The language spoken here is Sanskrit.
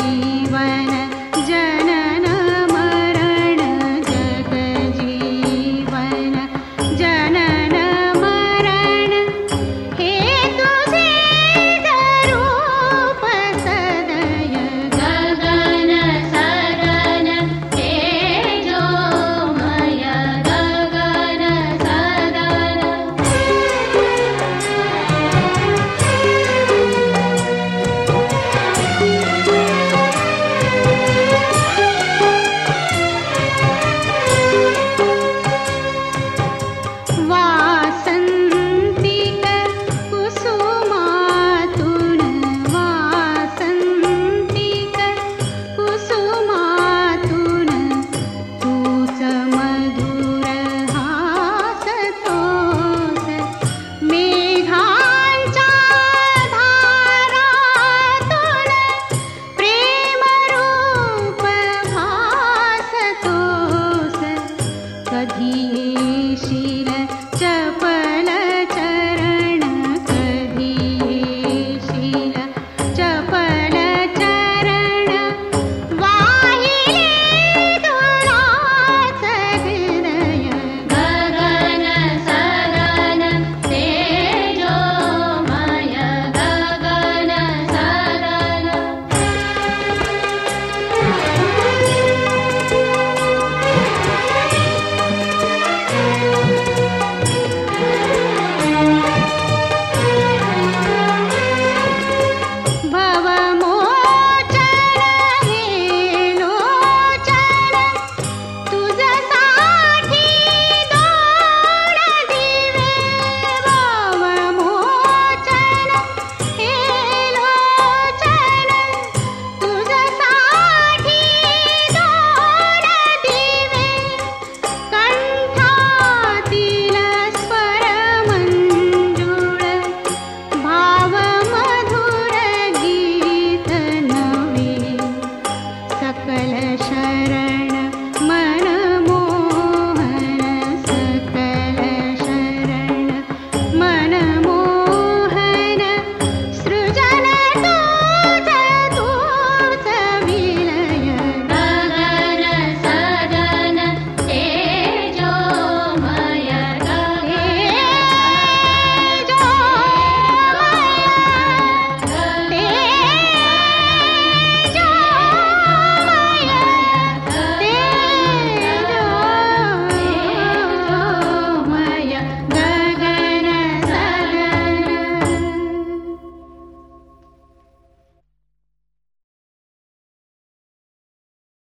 जीवन जन